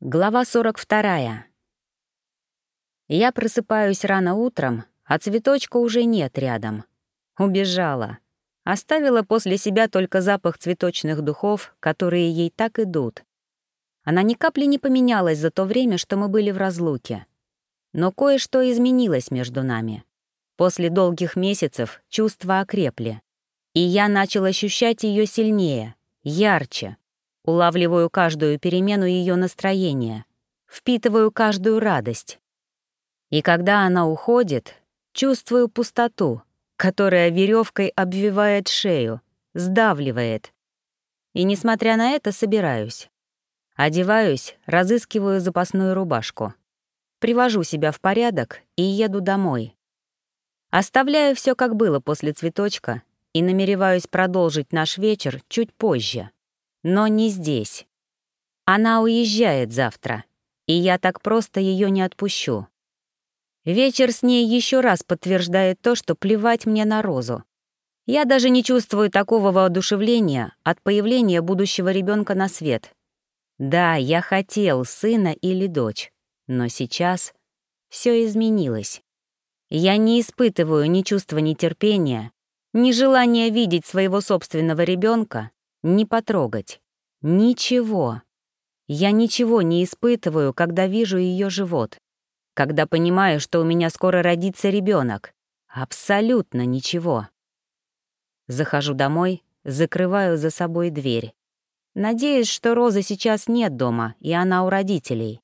Глава 42. Я просыпаюсь рано утром, а цветочка уже нет рядом. Убежала. Оставила после себя только запах цветочных духов, которые ей так идут. Она ни капли не поменялась за то время, что мы были в разлуке. Но кое-что изменилось между нами. После долгих месяцев чувства окрепли. И я начал ощущать ее сильнее, ярче, Улавливаю каждую перемену ее настроения, впитываю каждую радость. И когда она уходит, чувствую пустоту, которая веревкой обвивает шею, сдавливает. И, несмотря на это, собираюсь. Одеваюсь, разыскиваю запасную рубашку. Привожу себя в порядок и еду домой. Оставляю все как было после цветочка и намереваюсь продолжить наш вечер чуть позже но не здесь. Она уезжает завтра, и я так просто ее не отпущу. Вечер с ней еще раз подтверждает то, что плевать мне на Розу. Я даже не чувствую такого воодушевления от появления будущего ребенка на свет. Да, я хотел сына или дочь, но сейчас все изменилось. Я не испытываю ни чувства нетерпения, ни желания видеть своего собственного ребенка, не потрогать. Ничего. Я ничего не испытываю, когда вижу ее живот. Когда понимаю, что у меня скоро родится ребенок. Абсолютно ничего. Захожу домой, закрываю за собой дверь. Надеюсь, что Розы сейчас нет дома, и она у родителей.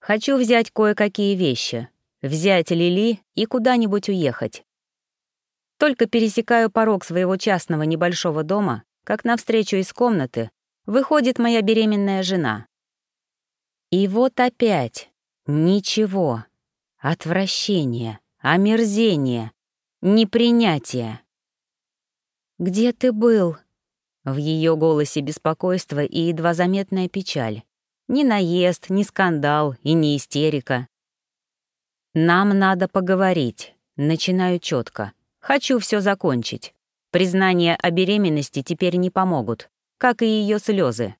Хочу взять кое-какие вещи, взять Лили и куда-нибудь уехать. Только пересекаю порог своего частного небольшого дома, как навстречу из комнаты выходит моя беременная жена. И вот опять ничего, отвращение, омерзение, непринятие. «Где ты был?» В ее голосе беспокойство и едва заметная печаль. Ни наезд, ни скандал и ни истерика. «Нам надо поговорить. Начинаю четко. Хочу все закончить. Признания о беременности теперь не помогут, как и ее слезы.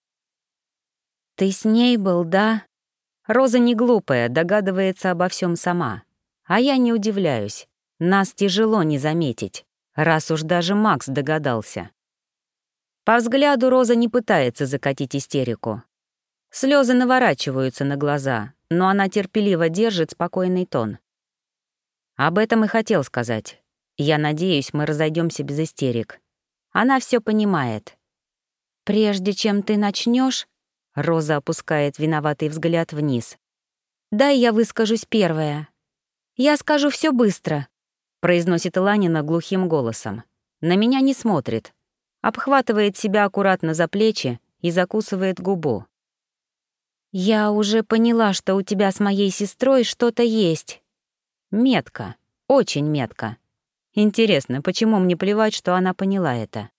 «Ты с ней был, да?» Роза не глупая, догадывается обо всем сама. А я не удивляюсь. Нас тяжело не заметить, раз уж даже Макс догадался. По взгляду Роза не пытается закатить истерику. Слезы наворачиваются на глаза, но она терпеливо держит спокойный тон. Об этом и хотел сказать. Я надеюсь, мы разойдемся без истерик. Она все понимает. Прежде чем ты начнешь, Роза опускает виноватый взгляд вниз. Дай я выскажусь первая. Я скажу все быстро, произносит Ланина глухим голосом. На меня не смотрит. Обхватывает себя аккуратно за плечи и закусывает губу. «Я уже поняла, что у тебя с моей сестрой что-то есть». Метко, очень метко. Интересно, почему мне плевать, что она поняла это?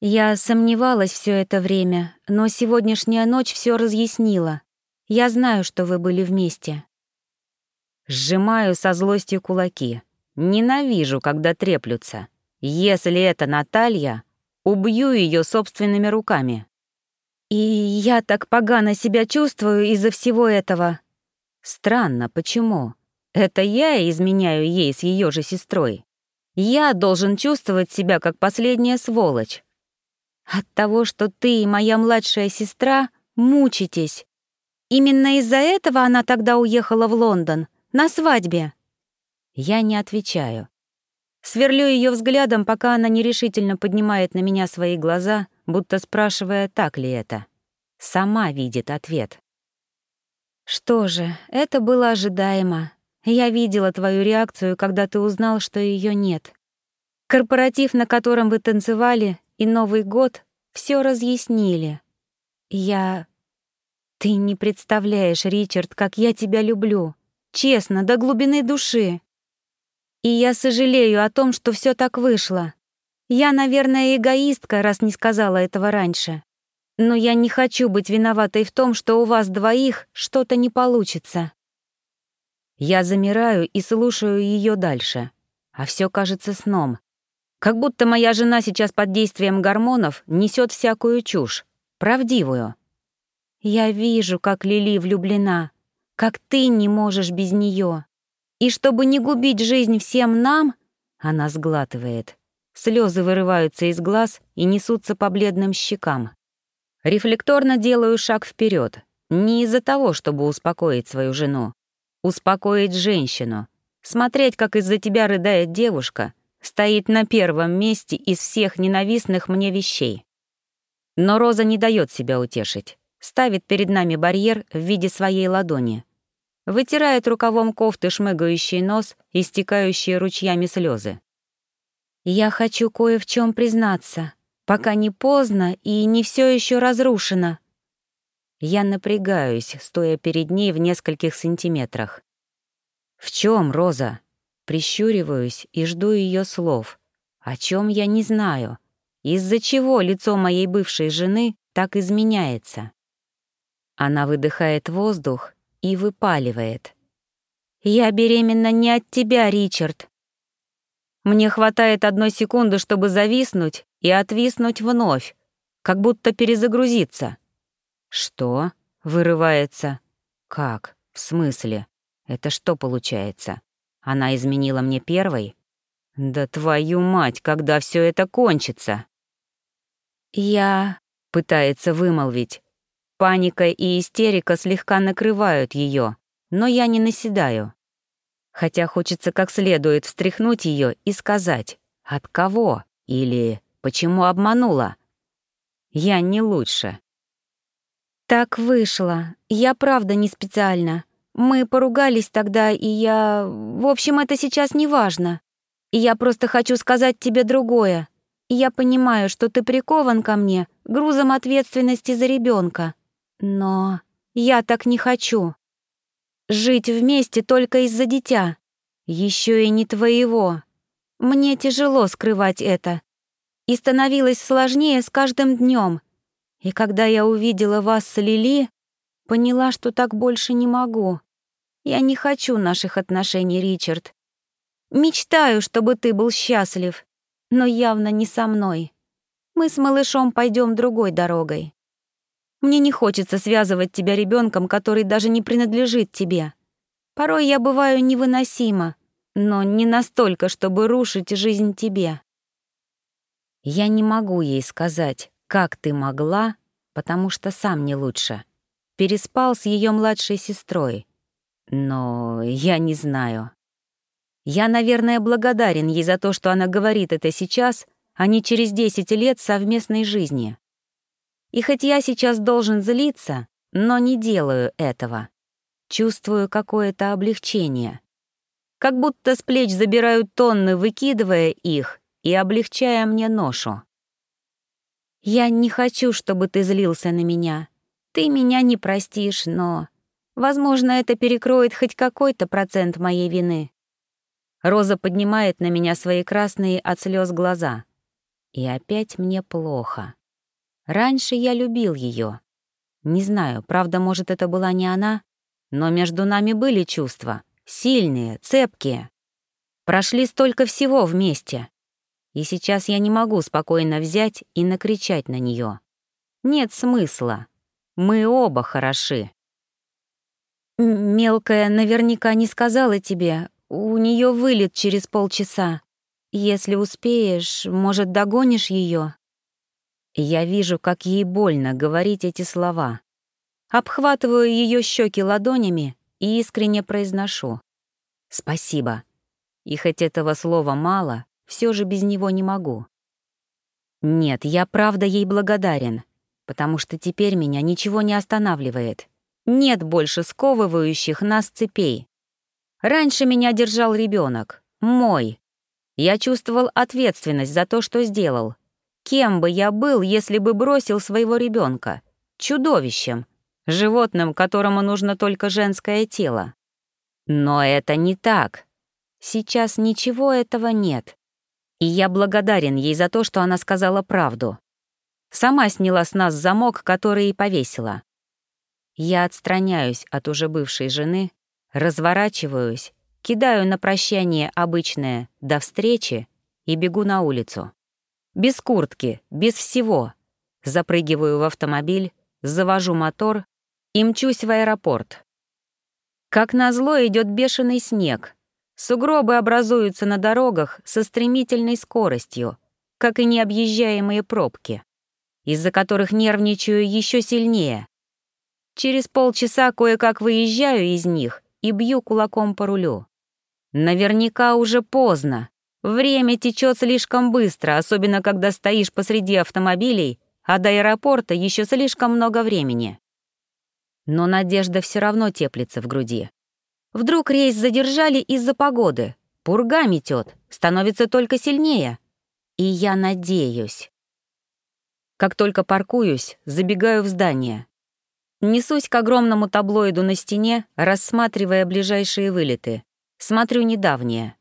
Я сомневалась все это время, но сегодняшняя ночь все разъяснила. Я знаю, что вы были вместе. Сжимаю со злостью кулаки. Ненавижу, когда треплются. Если это Наталья, убью ее собственными руками. И я так погано себя чувствую из-за всего этого. Странно, почему? Это я изменяю ей с ее же сестрой. Я должен чувствовать себя как последняя сволочь. От того, что ты и моя младшая сестра мучитесь. Именно из-за этого она тогда уехала в Лондон, на свадьбе. Я не отвечаю. Сверлю ее взглядом, пока она нерешительно поднимает на меня свои глаза, будто спрашивая, так ли это. Сама видит ответ. Что же, это было ожидаемо. Я видела твою реакцию, когда ты узнал, что ее нет. Корпоратив, на котором вы танцевали, и Новый год все разъяснили. Я... Ты не представляешь, Ричард, как я тебя люблю. Честно, до глубины души. И я сожалею о том, что все так вышло. Я, наверное, эгоистка, раз не сказала этого раньше. Но я не хочу быть виноватой в том, что у вас двоих что-то не получится. Я замираю и слушаю ее дальше, а все кажется сном. Как будто моя жена сейчас под действием гормонов несет всякую чушь, правдивую. Я вижу, как Лили влюблена, как ты не можешь без нее. И чтобы не губить жизнь всем нам, она сглатывает. Слезы вырываются из глаз и несутся по бледным щекам. Рефлекторно делаю шаг вперед, не из-за того, чтобы успокоить свою жену. Успокоить женщину. Смотреть, как из-за тебя рыдает девушка, стоит на первом месте из всех ненавистных мне вещей. Но Роза не дает себя утешить. Ставит перед нами барьер в виде своей ладони. Вытирает рукавом кофты шмыгающий нос и стекающие ручьями слезы. «Я хочу кое в чем признаться, пока не поздно и не все еще разрушено». Я напрягаюсь, стоя перед ней в нескольких сантиметрах. «В чем, Роза?» Прищуриваюсь и жду ее слов. О чем я не знаю. Из-за чего лицо моей бывшей жены так изменяется? Она выдыхает воздух и выпаливает. «Я беременна не от тебя, Ричард». Мне хватает одной секунды, чтобы зависнуть и отвиснуть вновь, как будто перезагрузиться. «Что?» — вырывается. «Как? В смысле? Это что получается? Она изменила мне первой? Да твою мать, когда все это кончится?» «Я...» — пытается вымолвить. Паника и истерика слегка накрывают ее, но я не наседаю. Хотя хочется как следует встряхнуть ее и сказать, от кого или почему обманула. Я не лучше. Так вышло. Я правда не специально. Мы поругались тогда, и я... В общем, это сейчас не важно. Я просто хочу сказать тебе другое. Я понимаю, что ты прикован ко мне грузом ответственности за ребенка. Но я так не хочу. Жить вместе только из-за дитя. Еще и не твоего. Мне тяжело скрывать это. И становилось сложнее с каждым днем. И когда я увидела вас с Лили, поняла, что так больше не могу. Я не хочу наших отношений, Ричард. Мечтаю, чтобы ты был счастлив но явно не со мной. Мы с малышом пойдем другой дорогой. Мне не хочется связывать тебя ребенком, который даже не принадлежит тебе. Порой я бываю невыносима, но не настолько, чтобы рушить жизнь тебе. Я не могу ей сказать, как ты могла, потому что сам не лучше. Переспал с ее младшей сестрой. Но я не знаю. Я, наверное, благодарен ей за то, что она говорит это сейчас, а не через 10 лет совместной жизни. И хоть я сейчас должен злиться, но не делаю этого. Чувствую какое-то облегчение. Как будто с плеч забирают тонны, выкидывая их и облегчая мне ношу. Я не хочу, чтобы ты злился на меня. Ты меня не простишь, но... Возможно, это перекроет хоть какой-то процент моей вины. Роза поднимает на меня свои красные от слез глаза. И опять мне плохо. Раньше я любил ее. Не знаю, правда, может, это была не она, но между нами были чувства. Сильные, цепкие. Прошли столько всего вместе. И сейчас я не могу спокойно взять и накричать на нее. Нет смысла. Мы оба хороши. «Мелкая наверняка не сказала тебе, у нее вылет через полчаса. Если успеешь, может, догонишь ее. Я вижу, как ей больно говорить эти слова. Обхватываю ее щеки ладонями и искренне произношу. «Спасибо». И хоть этого слова мало, все же без него не могу. Нет, я правда ей благодарен, потому что теперь меня ничего не останавливает. Нет больше сковывающих нас цепей. Раньше меня держал ребенок, мой. Я чувствовал ответственность за то, что сделал. Кем бы я был, если бы бросил своего ребенка? Чудовищем, животным, которому нужно только женское тело. Но это не так. Сейчас ничего этого нет. И я благодарен ей за то, что она сказала правду. Сама сняла с нас замок, который и повесила. Я отстраняюсь от уже бывшей жены Разворачиваюсь, кидаю на прощание обычное «до встречи» и бегу на улицу. Без куртки, без всего. Запрыгиваю в автомобиль, завожу мотор и мчусь в аэропорт. Как назло идет бешеный снег. Сугробы образуются на дорогах со стремительной скоростью, как и необъезжаемые пробки, из-за которых нервничаю еще сильнее. Через полчаса кое-как выезжаю из них и бью кулаком по рулю. Наверняка уже поздно. Время течет слишком быстро, особенно когда стоишь посреди автомобилей, а до аэропорта еще слишком много времени. Но надежда все равно теплится в груди. Вдруг рейс задержали из-за погоды. Пурга метет, становится только сильнее. И я надеюсь. Как только паркуюсь, забегаю в здание. Несусь к огромному таблоиду на стене, рассматривая ближайшие вылеты. Смотрю недавнее.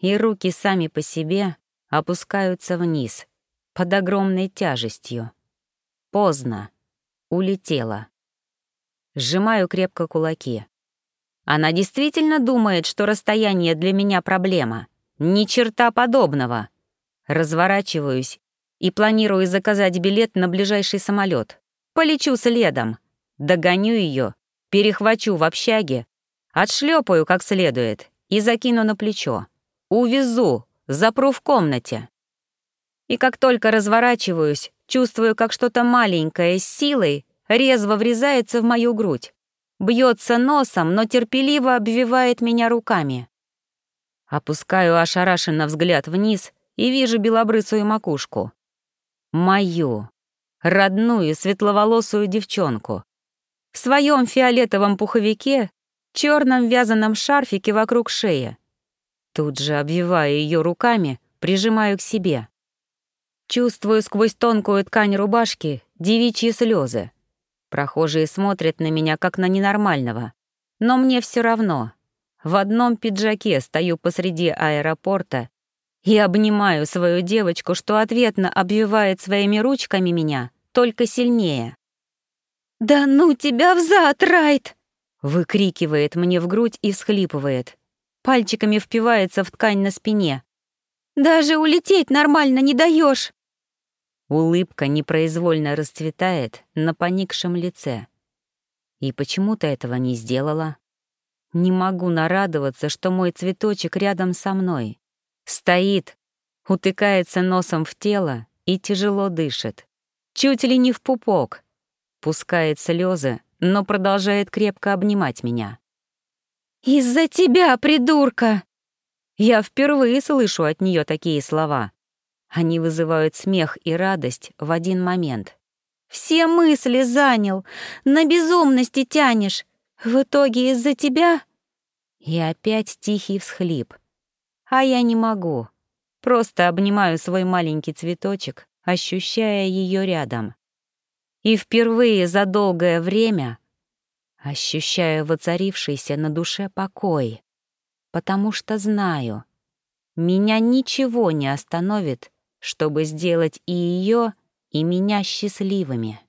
И руки сами по себе опускаются вниз, под огромной тяжестью. Поздно. Улетела. Сжимаю крепко кулаки. Она действительно думает, что расстояние для меня проблема. Ни черта подобного. Разворачиваюсь и планирую заказать билет на ближайший самолет. Полечу следом. Догоню ее, перехвачу в общаге, отшлепаю как следует и закину на плечо. Увезу, запру в комнате. И как только разворачиваюсь, чувствую, как что-то маленькое с силой резво врезается в мою грудь, бьется носом, но терпеливо обвивает меня руками. Опускаю ошарашенно взгляд вниз и вижу белобрысую макушку. Мою, родную светловолосую девчонку. В своем фиолетовом пуховике, черном вязаном шарфике вокруг шеи. Тут же обвиваю ее руками, прижимаю к себе. Чувствую сквозь тонкую ткань рубашки девичьи слезы. Прохожие смотрят на меня как на ненормального. Но мне все равно. В одном пиджаке стою посреди аэропорта и обнимаю свою девочку, что ответно обвивает своими ручками меня, только сильнее. «Да ну тебя взад, Райт!» выкрикивает мне в грудь и всхлипывает. Пальчиками впивается в ткань на спине. «Даже улететь нормально не даешь. Улыбка непроизвольно расцветает на поникшем лице. И почему ты этого не сделала? Не могу нарадоваться, что мой цветочек рядом со мной. Стоит, утыкается носом в тело и тяжело дышит. Чуть ли не в пупок. Пускает слезы, но продолжает крепко обнимать меня. «Из-за тебя, придурка!» Я впервые слышу от нее такие слова. Они вызывают смех и радость в один момент. «Все мысли занял, на безумности тянешь. В итоге из-за тебя...» И опять тихий всхлип. А я не могу. Просто обнимаю свой маленький цветочек, ощущая ее рядом. И впервые за долгое время ощущаю воцарившийся на душе покой, потому что знаю, меня ничего не остановит чтобы сделать и ее, и меня счастливыми.